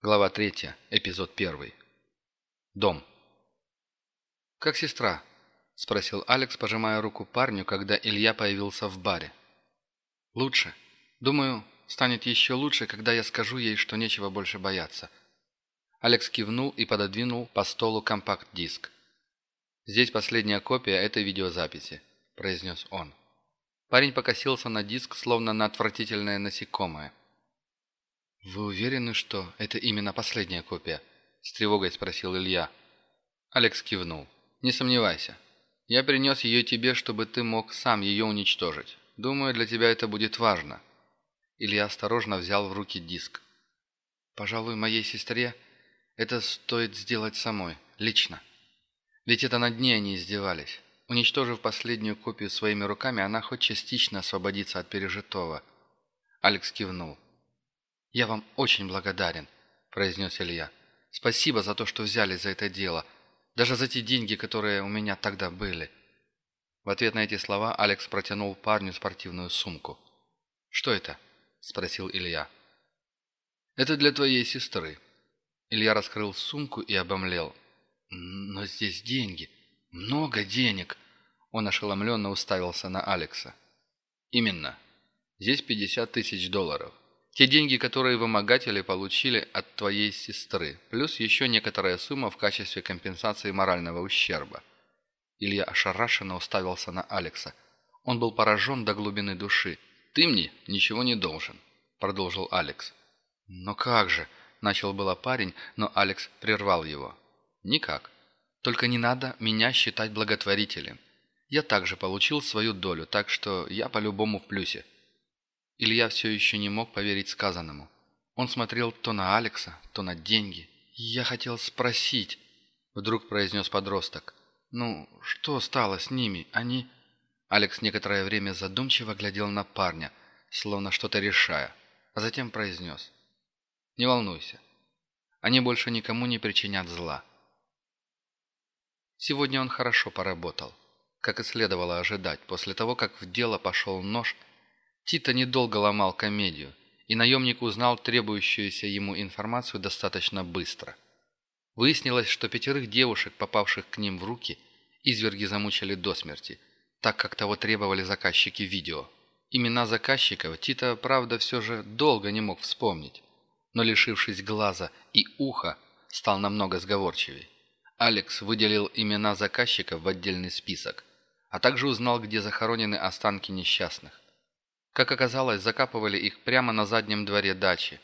Глава 3, эпизод 1. Дом. «Как сестра?» – спросил Алекс, пожимая руку парню, когда Илья появился в баре. «Лучше. Думаю, станет еще лучше, когда я скажу ей, что нечего больше бояться». Алекс кивнул и пододвинул по столу компакт-диск. «Здесь последняя копия этой видеозаписи», – произнес он. Парень покосился на диск, словно на отвратительное насекомое. «Вы уверены, что это именно последняя копия?» – с тревогой спросил Илья. Алекс кивнул. «Не сомневайся. Я принес ее тебе, чтобы ты мог сам ее уничтожить. Думаю, для тебя это будет важно». Илья осторожно взял в руки диск. «Пожалуй, моей сестре это стоит сделать самой, лично. Ведь это над ней они издевались. Уничтожив последнюю копию своими руками, она хоть частично освободится от пережитого». Алекс кивнул. «Я вам очень благодарен», – произнес Илья. «Спасибо за то, что взялись за это дело. Даже за те деньги, которые у меня тогда были». В ответ на эти слова Алекс протянул парню спортивную сумку. «Что это?» – спросил Илья. «Это для твоей сестры». Илья раскрыл сумку и обомлел. «Но здесь деньги. Много денег!» Он ошеломленно уставился на Алекса. «Именно. Здесь 50 тысяч долларов. Те деньги, которые вымогатели получили от твоей сестры, плюс еще некоторая сумма в качестве компенсации морального ущерба. Илья ошарашенно уставился на Алекса. Он был поражен до глубины души. «Ты мне ничего не должен», — продолжил Алекс. «Но как же?» — начал было парень, но Алекс прервал его. «Никак. Только не надо меня считать благотворителем. Я также получил свою долю, так что я по-любому в плюсе. Илья все еще не мог поверить сказанному. Он смотрел то на Алекса, то на деньги. «Я хотел спросить», — вдруг произнес подросток. «Ну, что стало с ними? Они...» Алекс некоторое время задумчиво глядел на парня, словно что-то решая, а затем произнес. «Не волнуйся. Они больше никому не причинят зла». Сегодня он хорошо поработал, как и следовало ожидать, после того, как в дело пошел нож — Тита недолго ломал комедию, и наемник узнал требующуюся ему информацию достаточно быстро. Выяснилось, что пятерых девушек, попавших к ним в руки, изверги замучили до смерти, так как того требовали заказчики видео. Имена заказчиков Тита, правда, все же долго не мог вспомнить, но, лишившись глаза и уха, стал намного сговорчивей. Алекс выделил имена заказчиков в отдельный список, а также узнал, где захоронены останки несчастных. Как оказалось, закапывали их прямо на заднем дворе дачи.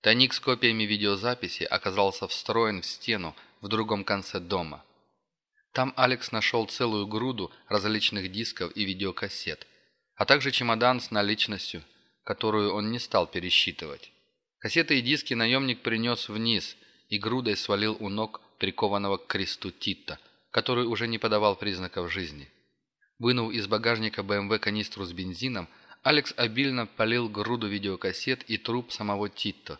Тайник с копиями видеозаписи оказался встроен в стену в другом конце дома. Там Алекс нашел целую груду различных дисков и видеокассет, а также чемодан с наличностью, которую он не стал пересчитывать. Кассеты и диски наемник принес вниз и грудой свалил у ног прикованного к кресту Титта, который уже не подавал признаков жизни. Вынув из багажника БМВ канистру с бензином, Алекс обильно полил груду видеокассет и труп самого Титто.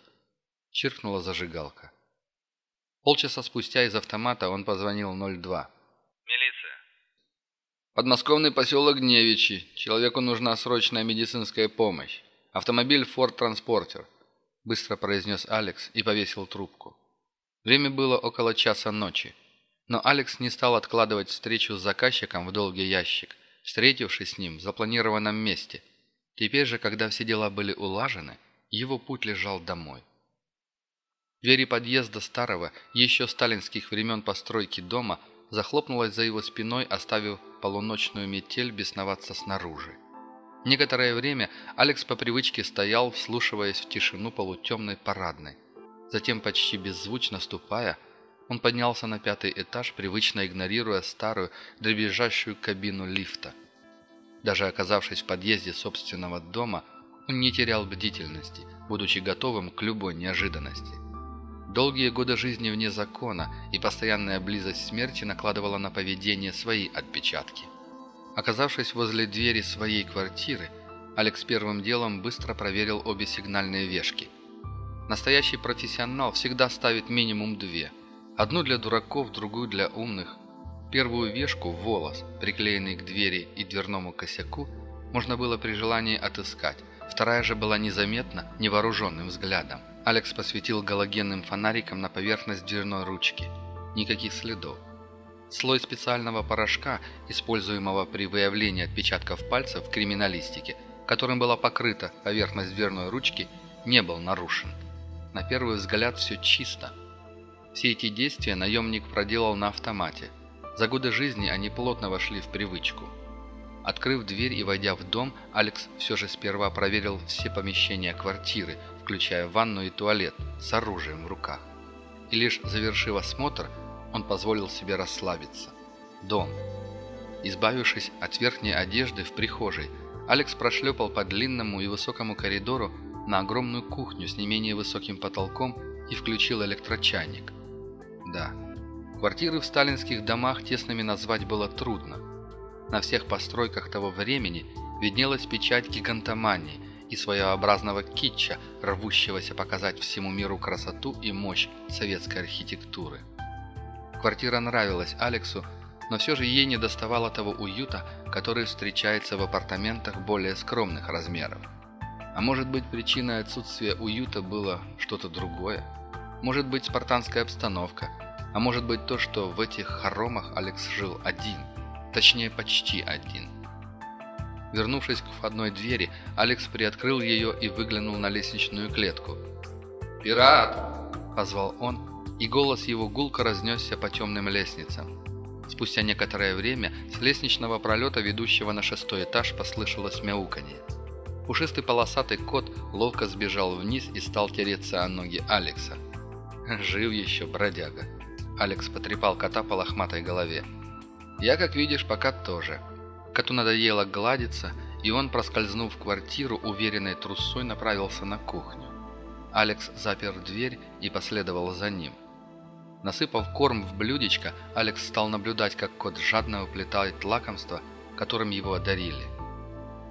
Чиркнула зажигалка. Полчаса спустя из автомата он позвонил 02. «Милиция». «Подмосковный поселок Гневичи. Человеку нужна срочная медицинская помощь. Автомобиль Ford Transporter», — быстро произнес Алекс и повесил трубку. Время было около часа ночи. Но Алекс не стал откладывать встречу с заказчиком в долгий ящик, встретившись с ним в запланированном месте — Теперь же, когда все дела были улажены, его путь лежал домой. Двери подъезда старого, еще сталинских времен постройки дома, захлопнулась за его спиной, оставив полуночную метель бесноваться снаружи. Некоторое время Алекс по привычке стоял, вслушиваясь в тишину полутемной парадной. Затем, почти беззвучно ступая, он поднялся на пятый этаж, привычно игнорируя старую, дребезжащую кабину лифта – даже оказавшись в подъезде собственного дома, он не терял бдительности, будучи готовым к любой неожиданности. Долгие годы жизни вне закона и постоянная близость смерти накладывала на поведение свои отпечатки. Оказавшись возле двери своей квартиры, Алекс первым делом быстро проверил обе сигнальные вешки. Настоящий профессионал всегда ставит минимум две. Одну для дураков, другую для умных, Первую вешку, волос, приклеенный к двери и дверному косяку, можно было при желании отыскать. Вторая же была незаметна невооруженным взглядом. Алекс посветил галогенным фонариком на поверхность дверной ручки. Никаких следов. Слой специального порошка, используемого при выявлении отпечатков пальцев в криминалистике, которым была покрыта поверхность дверной ручки, не был нарушен. На первый взгляд все чисто. Все эти действия наемник проделал на автомате. За годы жизни они плотно вошли в привычку. Открыв дверь и войдя в дом, Алекс все же сперва проверил все помещения квартиры, включая ванну и туалет, с оружием в руках. И лишь завершив осмотр, он позволил себе расслабиться. Дом. Избавившись от верхней одежды в прихожей, Алекс прошлепал по длинному и высокому коридору на огромную кухню с не менее высоким потолком и включил электрочайник. Да, квартиры в сталинских домах тесными назвать было трудно. На всех постройках того времени виднелась печать гигантомании и своеобразного китча, рвущегося показать всему миру красоту и мощь советской архитектуры. Квартира нравилась Алексу, но все же ей не доставало того уюта, который встречается в апартаментах более скромных размеров. А может быть причиной отсутствия уюта было что-то другое? Может быть спартанская обстановка, а может быть то, что в этих хоромах Алекс жил один, точнее почти один. Вернувшись к входной двери, Алекс приоткрыл ее и выглянул на лестничную клетку. «Пират!» – позвал он, и голос его гулко разнесся по темным лестницам. Спустя некоторое время с лестничного пролета, ведущего на шестой этаж, послышалось мяуканье. Пушистый полосатый кот ловко сбежал вниз и стал тереться о ноги Алекса. «Жив еще, бродяга!» Алекс потрепал кота по лохматой голове. «Я, как видишь, пока тоже». Коту надоело гладиться, и он, проскользнув в квартиру, уверенной трусой направился на кухню. Алекс запер дверь и последовал за ним. Насыпав корм в блюдечко, Алекс стал наблюдать, как кот жадно уплетает лакомство, которым его одарили.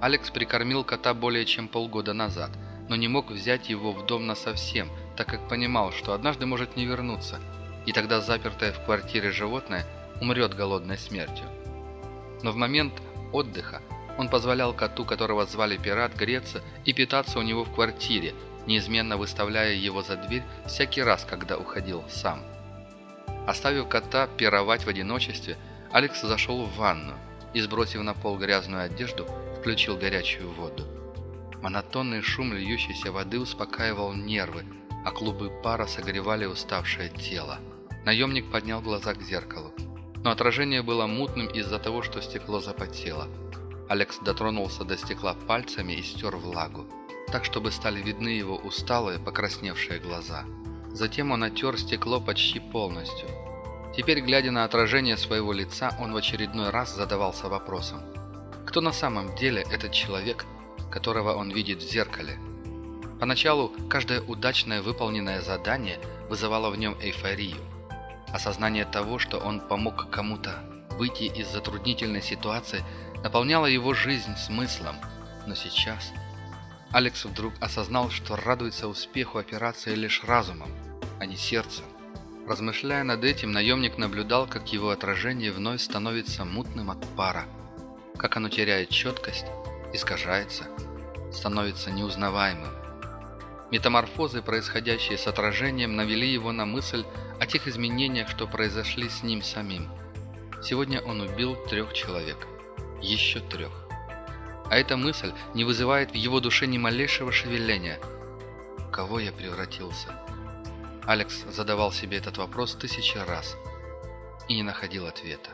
Алекс прикормил кота более чем полгода назад, но не мог взять его в дом насовсем, так как понимал, что однажды может не вернуться, и тогда запертое в квартире животное умрет голодной смертью. Но в момент отдыха он позволял коту, которого звали Пират, греться и питаться у него в квартире, неизменно выставляя его за дверь всякий раз, когда уходил сам. Оставив кота пировать в одиночестве, Алекс зашел в ванну и, сбросив на пол грязную одежду, включил горячую воду. Монотонный шум льющейся воды успокаивал нервы, а клубы пара согревали уставшее тело. Наемник поднял глаза к зеркалу. Но отражение было мутным из-за того, что стекло запотело. Алекс дотронулся до стекла пальцами и стер влагу, так чтобы стали видны его усталые, покрасневшие глаза. Затем он отер стекло почти полностью. Теперь, глядя на отражение своего лица, он в очередной раз задавался вопросом. Кто на самом деле этот человек, которого он видит в зеркале? Поначалу каждое удачное выполненное задание вызывало в нем эйфорию. Осознание того, что он помог кому-то выйти из затруднительной ситуации, наполняло его жизнь смыслом. Но сейчас Алекс вдруг осознал, что радуется успеху операции лишь разумом, а не сердцем. Размышляя над этим, наемник наблюдал, как его отражение вновь становится мутным от пара, как оно теряет четкость, искажается, становится неузнаваемым. Метаморфозы, происходящие с отражением, навели его на мысль о тех изменениях, что произошли с ним самим. Сегодня он убил трех человек. Еще трех. А эта мысль не вызывает в его душе ни малейшего шевеления. Кого я превратился? Алекс задавал себе этот вопрос тысячи раз и не находил ответа.